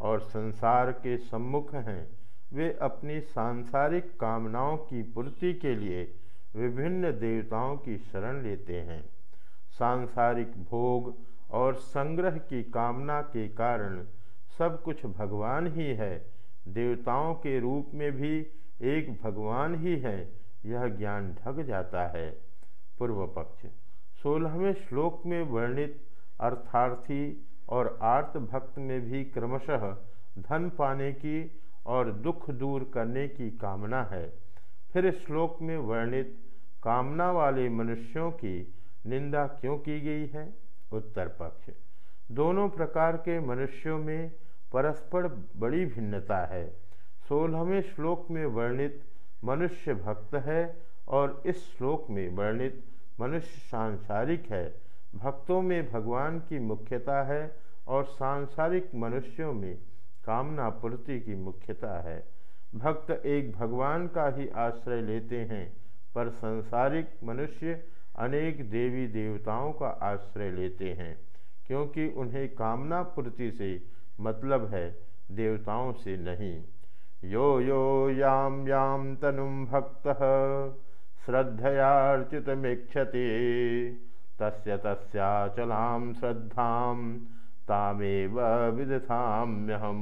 और संसार के सम्मुख हैं, वे अपनी सांसारिक कामनाओं की पूर्ति के लिए विभिन्न देवताओं की शरण लेते हैं। सांसारिक भोग और संग्रह की कामना के कारण सब कुछ भगवान ही है। देवताओं के रूप में भी एक भगवान ही है, यह ज्ञान ढक जाता है। पूर्व पक्ष, सोलहवें श्लोक में वर्णित अर्थार्थी और आर्त भक्त में भी क्रमशः धन पाने की और दुख दूर करने की कामना है। फिर श्लोक में वर्णित कामना वाले मनुष्यों की निंदा क्यों की गई है? उत्तर पक्ष, दोनों प्रकार के मनुष्यों में परस्पर बड़ी भिन्नता है। सोलहवें श्लोक में वर्णित मनुष्य भक्त है और इस श्लोक में वर्णित मनुष्य सांसारिक है। भक्तों में भगवान की मुख्यता है और सांसारिक मनुष्यों में कामना पूर्ति की मुख्यता है। भक्त एक भगवान का ही आश्रय लेते हैं, पर संसारिक मनुष्य अनेक देवी देवताओं का आश्रय लेते हैं, क्योंकि उन्हें कामना पूर्ति से मतलब है, देवताओं से नहीं। यो यो याम याम तनुम भक्त श्रद्धयार्चितमीक्षते तस्य तस्याचलां श्रद्धां, तामेव विदथाम्यहम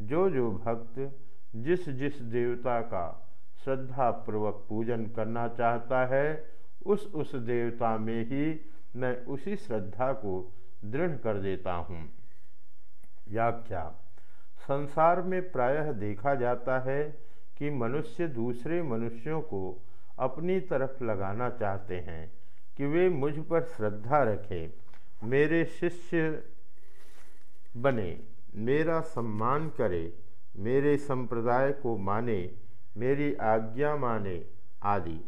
जो जो भक्त जिस जिस देवता का श्रद्धापूर्वक पूजन करना चाहता है, उस उस देवता में ही मैं उसी श्रद्धा को दृढ़ कर देता हूँ। व्याख्या। संसार में प्रायः देखा जाता है कि मनुष्य दूसरे मनुष्यों को अपनी तरफ़ लगाना चाहते हैं, कि वे मुझ पर श्रद्धा रखें, मेरे शिष्य बने, मेरा सम्मान करे, मेरे संप्रदाय को माने, मेरी आज्ञा माने, आदि।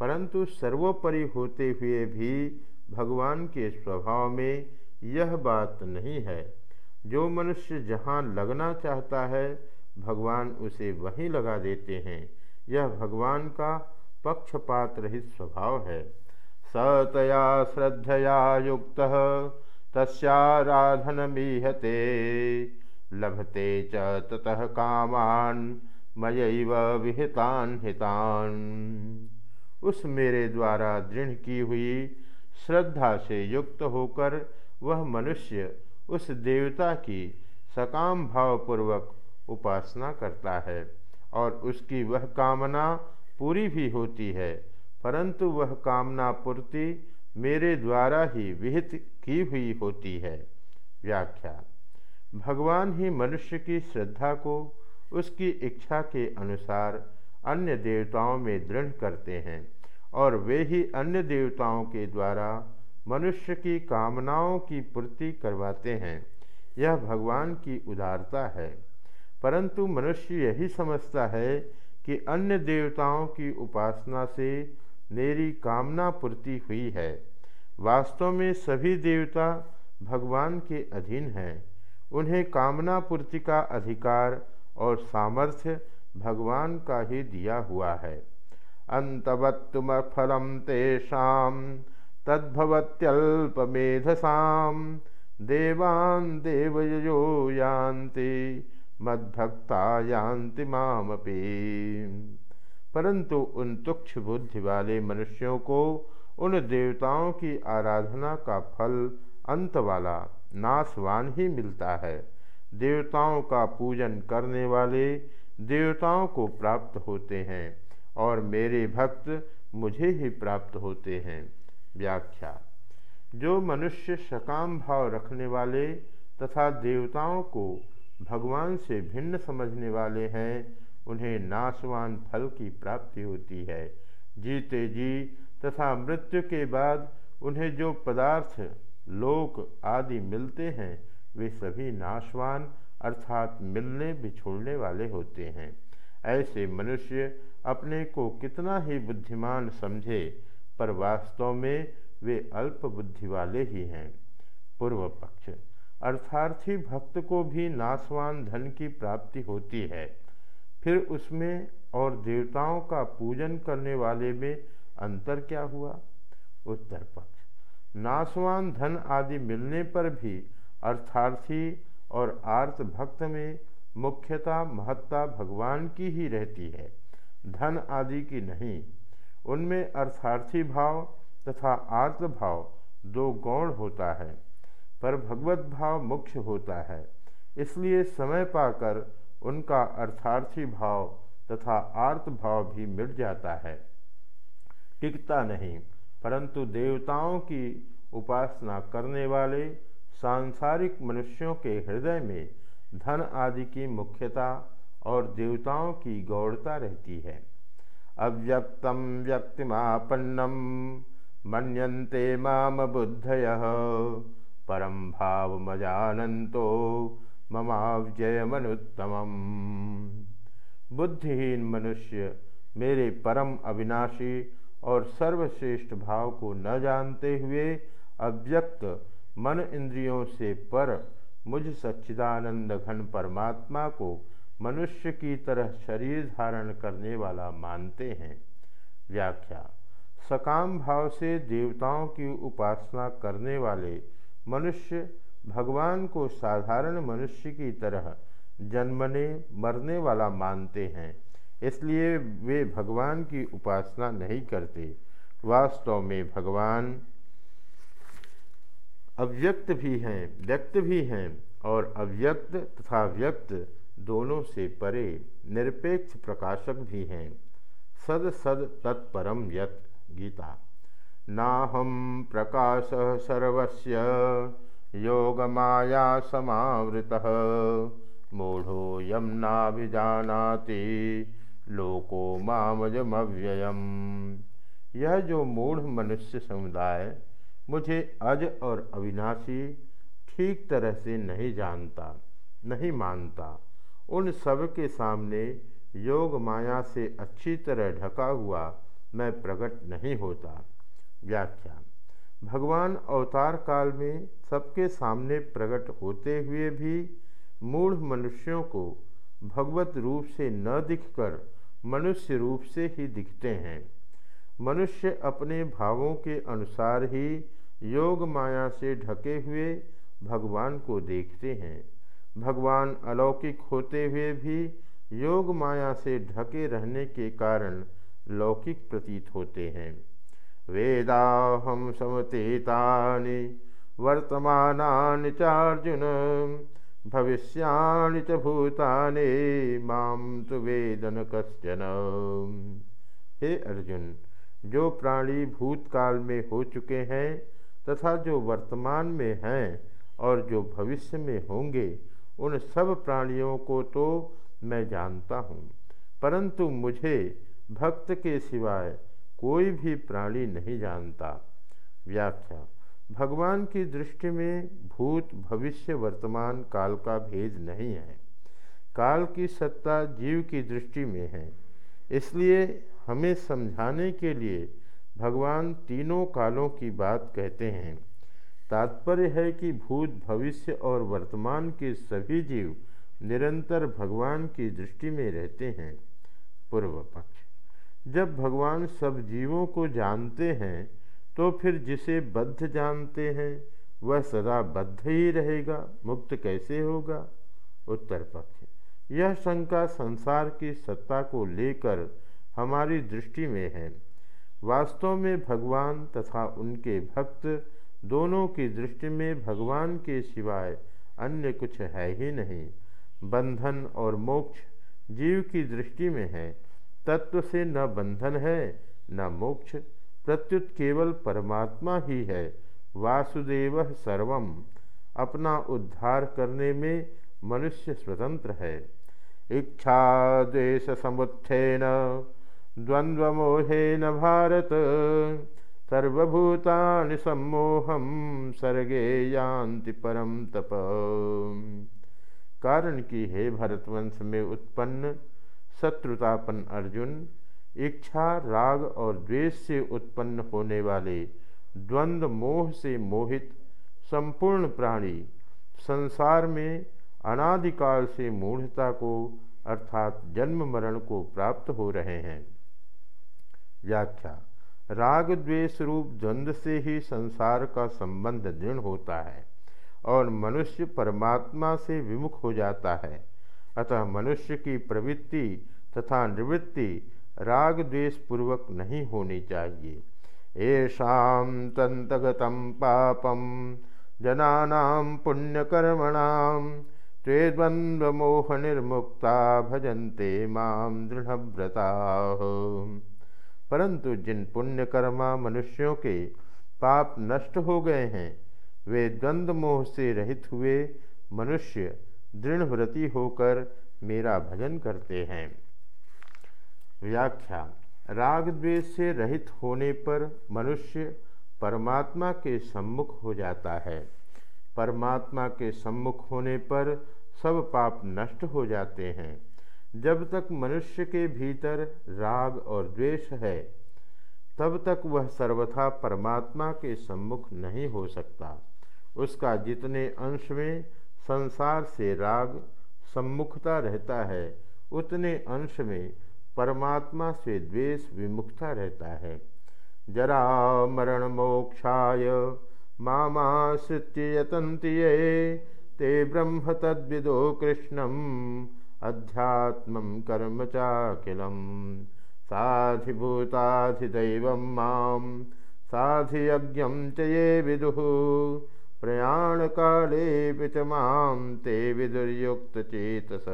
परंतु सर्वोपरि होते हुए भी भगवान के स्वभाव में यह बात नहीं है। जो मनुष्य जहाँ लगना चाहता है, भगवान उसे वहीं लगा देते हैं। यह भगवान का पक्षपात रहित स्वभाव है। सतया श्रद्धया युक्त तस्राधनमीहते लभते च ततः कामान, मयैव विहितान हितान। उस मेरे द्वारा दृढ़ की हुई श्रद्धा से युक्त होकर वह मनुष्य उस देवता की सकाम भावपूर्वक उपासना करता है और उसकी वह कामना पूरी भी होती है, परंतु वह कामना पूर्ति मेरे द्वारा ही विहित की हुई होती है। व्याख्या। भगवान ही मनुष्य की श्रद्धा को उसकी इच्छा के अनुसार अन्य देवताओं में दृढ़ करते हैं और वे ही अन्य देवताओं के द्वारा मनुष्य की कामनाओं की पूर्ति करवाते हैं। यह भगवान की उदारता है। परंतु मनुष्य यही समझता है कि अन्य देवताओं की उपासना से मेरी कामना पूर्ति हुई है। वास्तव में सभी देवता भगवान के अधीन हैं। उन्हें कामना पूर्ति का अधिकार और सामर्थ्य भगवान का ही दिया हुआ है। अंतवत्तुम फलम तेषा तद्भवत्यल्पमेधसा देवान देवयो यान्ति, मद्भक्ता यान्ति मामपी। परंतु उन तुक्ष बुद्धि वाले मनुष्यों को, उन देवताओं की आराधना का फल अंत वाला नाशवान ही मिलता है। देवताओं का पूजन करने वाले देवताओं को प्राप्त होते हैं, और मेरे भक्त मुझे ही प्राप्त होते हैं। व्याख्या। जो मनुष्य सकाम भाव रखने वाले तथा देवताओं को भगवान से भिन्न समझने वाले हैं, उन्हें नाशवान फल की प्राप्ति होती है। जीते जी तथा मृत्यु के बाद उन्हें जो पदार्थ, लोक आदि मिलते हैं, वे सभी नाशवान अर्थात मिलने बिछोड़ने वाले होते हैं। ऐसे मनुष्य अपने को कितना ही बुद्धिमान समझे पर वास्तव में वे अल्प बुद्धि वाले ही हैं। पूर्व पक्ष, अर्थार्थी भक्त को भी नाशवान धन की प्राप्ति होती है। फिर उसमें और देवताओं का पूजन करने वाले में अंतर क्या हुआ? उत्तर पक्ष, नाशवान धन आदि मिलने पर भी अर्थार्थी और आर्त भक्त में मुख्यता महत्ता भगवान की ही रहती है। धन आदि की नहीं उनमें अर्थार्थी भाव तथा आर्त भाव दो गौण होता है, पर भगवत भाव मुख्य होता है। इसलिए समय पाकर उनका अर्थार्थी भाव तथा आर्त भाव भी मिट जाता है। टिकता नहीं, परंतु देवताओं की उपासना करने वाले सांसारिक मनुष्यों के हृदय में धन आदि की मुख्यता और देवताओं की गौड़ता रहती है। अव्यक्तम व्यक्तिमापन्नम मनते माम भाव मजानंतो ममाव्ययमनुत्तम बुद्धिहीन मनुष्य, मेरे परम अविनाशी और सर्वश्रेष्ठ भाव को न जानते हुए अव्यक्त मन इंद्रियों से पर मुझ सच्चिदानंद घन परमात्मा को मनुष्य की तरह शरीर धारण करने वाला मानते हैं। व्याख्या, सकाम भाव से देवताओं की उपासना करने वाले मनुष्य भगवान को साधारण मनुष्य की तरह जन्मने, मरने वाला मानते हैं, इसलिए वे भगवान की उपासना नहीं करते। वास्तव में भगवान अव्यक्त भी हैं, व्यक्त भी हैं और अव्यक्त तथा व्यक्त दोनों से परे निरपेक्ष प्रकाशक भी हैं। सद सद तत्परम यत गीता। नाहम प्रकाश सर्वस्य योग माया समावृत। मूढ़ो यम नाभिजानाति, लोको मामजमव्ययम। यह जो मूढ़ मनुष्य समुदाय मुझे अज और अविनाशी ठीक तरह से नहीं जानता, नहीं मानता। उन सब के सामने योग माया से अच्छी तरह ढका हुआ मैं प्रकट नहीं होता। व्याख्या। भगवान अवतार काल में सबके सामने प्रकट होते हुए भी मूढ़ मनुष्यों को भगवत रूप से न दिखकर मनुष्य रूप से ही दिखते हैं। मनुष्य अपने भावों के अनुसार ही योग माया से ढके हुए भगवान को देखते हैं। भगवान अलौकिक होते हुए भी योग माया से ढके रहने के कारण लौकिक प्रतीत होते हैं। वेदाहम समतीतानि वर्तमानानि चार्जुन, भविष्याणि च भूतानि माम तो वेदन कश्चन। हे अर्जुन, जो प्राणी भूतकाल में हो चुके हैं तथा जो वर्तमान में हैं और जो भविष्य में होंगे उन सब प्राणियों को तो मैं जानता हूँ, परंतु मुझे भक्त के सिवाय कोई भी प्राणी नहीं जानता। व्याख्या, भगवान की दृष्टि में भूत भविष्य वर्तमान काल का भेद नहीं है। काल की सत्ता जीव की दृष्टि में है। इसलिए हमें समझाने के लिए भगवान तीनों कालों की बात कहते हैं। तात्पर्य है कि भूत भविष्य और वर्तमान के सभी जीव निरंतर भगवान की दृष्टि में रहते हैं। पूर्व पक्ष। जब भगवान सब जीवों को जानते हैं तो फिर जिसे बद्ध जानते हैं, वह सदा बद्ध ही रहेगा, मुक्त कैसे होगा? उत्तर पक्ष। यह शंका संसार की सत्ता को लेकर हमारी दृष्टि में है। वास्तव में भगवान तथा उनके भक्त दोनों की दृष्टि में भगवान के सिवाय अन्य कुछ है ही नहीं। बंधन और मोक्ष जीव की दृष्टि में है। तत्व से न बंधन है, न मोक्ष। प्रत्युत केवल परमात्मा ही है। वासुदेव सर्वम। अपना उद्धार करने में मनुष्य स्वतंत्र है। इच्छा द्वेष समुत्थेन द्वंद्वमोहेन भारत। सर्वभूतानि सम्मोहम सर्गे यान्ति परम तप। कारण की हे भरतवंश में उत्पन्न शत्रुतापन अर्जुन, इच्छा, राग और द्वेष से उत्पन्न होने वाले द्वंद्व मोह से मोहित संपूर्ण प्राणी संसार में अनादिकाल से मूढ़ता को अर्थात जन्म मरण को प्राप्त हो रहे हैं। व्याख्या। राग द्वेष रूप द्वंद्व से ही संसार का संबंध दृढ़ होता है और मनुष्य परमात्मा से विमुख हो जाता है। अतः मनुष्य की प्रवृत्ति तथा निवृत्ति राग द्वेष पूर्वक नहीं होनी चाहिए। ऐसा तंतगतम पापम जनानाम पुण्यकर्मणाम ते द्वंद्वमोह निर्मुक्ता भजन्ते माम दृढ़व्रता। परंतु जिन पुण्यकर्मा मनुष्यों के पाप नष्ट हो गए हैं, वे द्वंद्व मोह से रहित हुए मनुष्य दृढ़व्रती होकर मेरा भजन करते हैं। व्याख्या राग द्वेष से रहित होने पर मनुष्य परमात्मा के सम्मुख हो जाता है। परमात्मा के सम्मुख होने पर सब पाप नष्ट हो जाते हैं। जब तक मनुष्य के भीतर राग और द्वेष है, तब तक वह सर्वथा परमात्मा के सम्मुख नहीं हो सकता। उसका जितने अंश में संसार से राग सम्मुखता रहता है, उतने अंश में परमात्मा से द्वेष विमुखता रहता है। जरा मरण मोक्षाय, मामाश्रित्य यतन्ति ये, ते ब्रह्म तद्विदो कृष्णम। अध्यात्म कर्म चाखिलम साधिभूताधिदैव माँ। साधियज्ञ च ये विदुः। प्रयाणकाले च माँ ते विदुर्युक्तचेतस।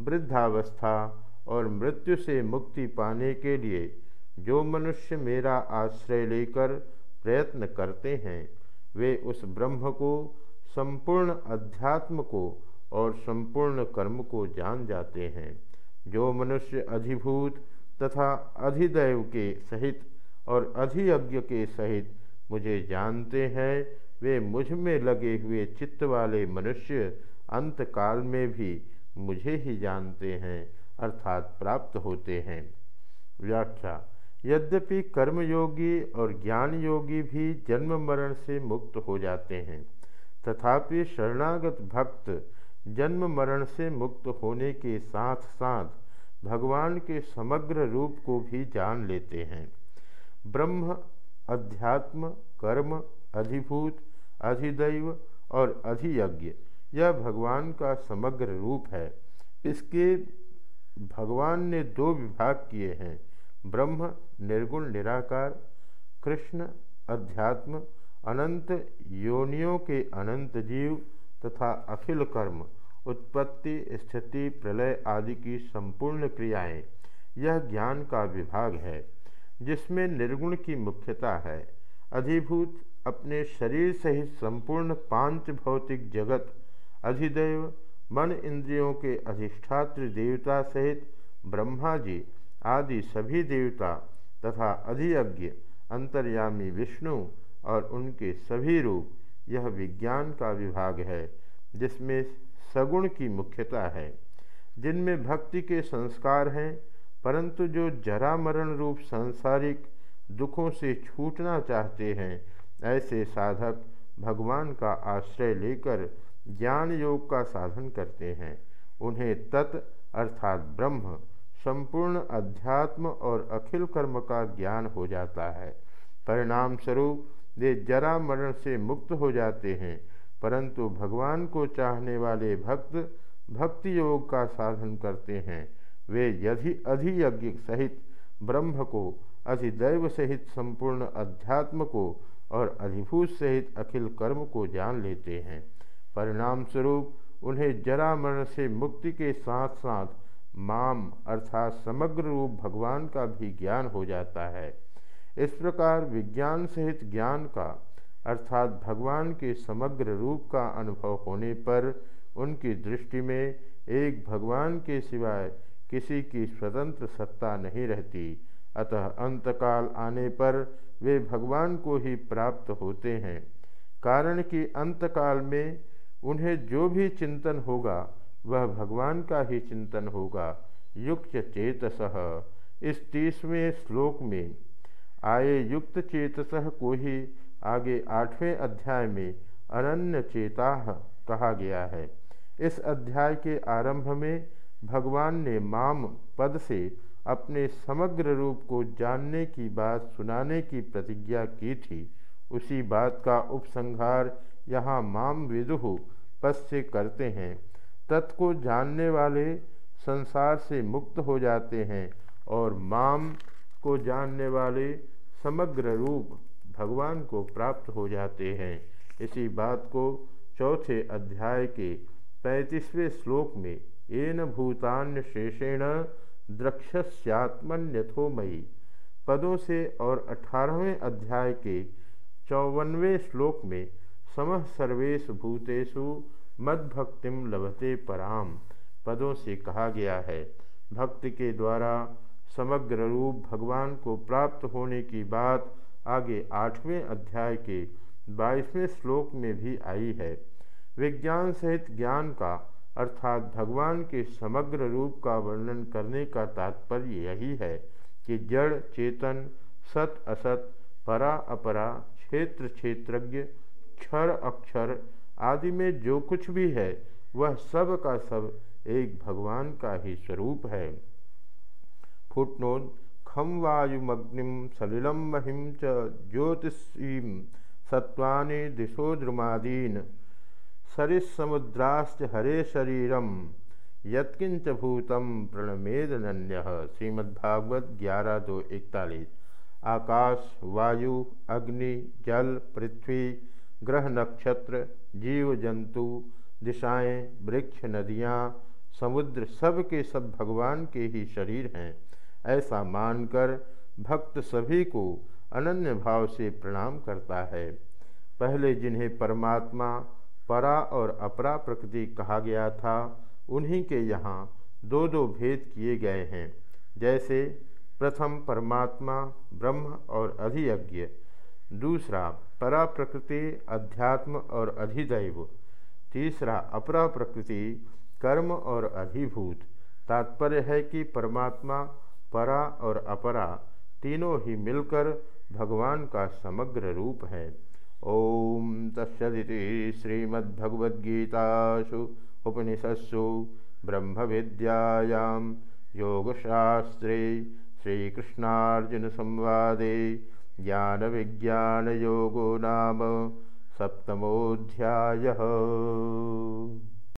वृद्धावस्था और मृत्यु से मुक्ति पाने के लिए जो मनुष्य मेरा आश्रय लेकर प्रयत्न करते हैं, वे उस ब्रह्म को, संपूर्ण अध्यात्म को और संपूर्ण कर्म को जान जाते हैं। जो मनुष्य अधिभूत तथा अधिदैव के सहित और अधियज्ञ के सहित मुझे जानते हैं, वे मुझमें लगे हुए चित्त वाले मनुष्य अंत काल में भी मुझे ही जानते हैं, अर्थात प्राप्त होते हैं। व्याख्या, यद्यपि कर्मयोगी और ज्ञान योगी भी जन्म मरण से मुक्त हो जाते हैं, तथापि शरणागत भक्त जन्म मरण से मुक्त होने के साथ साथ भगवान के समग्र रूप को भी जान लेते हैं। ब्रह्म, अध्यात्म, कर्म, अधिभूत, अधिदैव और अधियज्ञ, यह भगवान का समग्र रूप है। इसके भगवान ने दो विभाग किए हैं, ब्रह्म, निर्गुण, निराकार, कृष्ण, अध्यात्म, अनंत योनियों के अनंत जीव तथा अखिल कर्म, उत्पत्ति, स्थिति, प्रलय आदि की संपूर्ण क्रियाएँ। यह ज्ञान का विभाग है, जिसमें निर्गुण की मुख्यता है। अधिभूत अपने शरीर सहित संपूर्ण पाँच भौतिक जगत, अधिदेव, मन इंद्रियों के अधिष्ठात्र देवता सहित ब्रह्मा जी आदि सभी देवता तथा अधियज्ञ, अंतर्यामी विष्णु और उनके सभी रूप यह विज्ञान का विभाग है, जिसमें सगुण की मुख्यता है। जिनमें भक्ति के संस्कार हैं, परंतु जो जरा मरण रूप सांसारिक दुखों से छूटना चाहते हैं, ऐसे साधक भगवान का आश्रय लेकर ज्ञान योग का साधन करते हैं। उन्हें तत् अर्थात ब्रह्म, संपूर्ण अध्यात्म और अखिल कर्म का ज्ञान हो जाता है। परिणाम स्वरूप वे जरा मरण से मुक्त हो जाते हैं, परंतु भगवान को चाहने वाले भक्त भक्ति योग का साधन करते हैं। वे यदि अधियज्ञ सहित ब्रह्म को, अधिदैव सहित संपूर्ण अध्यात्म को और अधिभूत सहित अखिल कर्म को जान लेते हैं परिणाम स्वरूप उन्हें जरा मरण से मुक्ति के साथ साथ माम अर्थात समग्र रूप भगवान का भी ज्ञान हो जाता है। इस प्रकार विज्ञान सहित ज्ञान का, अर्थात भगवान के समग्र रूप का अनुभव होने पर उनकी दृष्टि में एक भगवान के सिवाय किसी की स्वतंत्र सत्ता नहीं रहती। अतः अंतकाल आने पर वे भगवान को ही प्राप्त होते हैं। कारण कि अंतकाल में उन्हें जो भी चिंतन होगा, वह भगवान का ही चिंतन होगा। युक्त चेतस इस तीसवें श्लोक में आए युक्त चेतस को ही आगे आठवें अध्याय में अनन्य चेता कहा गया है। इस अध्याय के आरंभ में भगवान ने माम पद से अपने समग्र रूप को जानने की बात सुनाने की प्रतिज्ञा की थी। उसी बात का उपसंहार यहाँ माम विदुहु पद से करते हैं। तत् को जानने वाले संसार से मुक्त हो जाते हैं और माम को जानने वाले समग्र रूप भगवान को प्राप्त हो जाते हैं। इसी बात को चौथे अध्याय के पैंतीसवें श्लोक में एन भूतान्य शेषेण द्रक्षस्यात्मन्यथोमयी। पदों से और अठारहवें अध्याय के चौवनवें श्लोक में समः सर्वेश भूतेषु मद्भक्तिम लभते पराम। पदों से कहा गया है, भक्ति के द्वारा समग्र रूप भगवान को प्राप्त होने की बात आगे आठवें अध्याय के बाईसवें श्लोक में भी आई है। विज्ञान सहित ज्ञान का, अर्थात भगवान के समग्र रूप का वर्णन करने का तात्पर्य यही है कि जड़, चेतन, सत, असत, परा, अपरा, क्षेत्र, क्षेत्रज्ञ, क्षर, अक्षर आदि में जो कुछ भी है, वह सब का सब एक भगवान का ही स्वरूप है। फुटनोट खम वायुमग्निम सलिलम महिम च ज्योतिषीम सत्वानि दिशो द्रुमादीन। सरिसमुद्रास्त हरे शरीरम यत्किंच भूतम प्रणमेदन्य श्रीमद्भागवत ग्यारह दो इकतालीस आकाश, वायु, अग्नि, जल, पृथ्वी, ग्रह नक्षत्र जीव जंतु दिशाएँ, वृक्ष, नदियाँ, समुद्र, सब के सब भगवान के ही शरीर हैं। ऐसा मानकर भक्त सभी को अनन्य भाव से प्रणाम करता है। पहले जिन्हें परमात्मा, परा और अपरा प्रकृति कहा गया था, उन्हीं के यहाँ दो दो भेद किए गए हैं। जैसे, प्रथम परमात्मा, ब्रह्म और अधियज्ञ। दूसरा, परा प्रकृति, अध्यात्म और अधिदैव। तीसरा, अपरा प्रकृति, कर्म और अधिभूत। तात्पर्य है कि परमात्मा परा और अपरा तीनों ही मिलकर भगवान का समग्र रूप है। ओम तस्दिति श्रीमद्भगवद्गीतासु उपनिषत्सु ब्रह्म विद्यायां योगशास्त्रे श्रीकृष्णार्जुन संवादे ज्ञान विज्ञान योगो नाम सप्तमोऽध्यायः।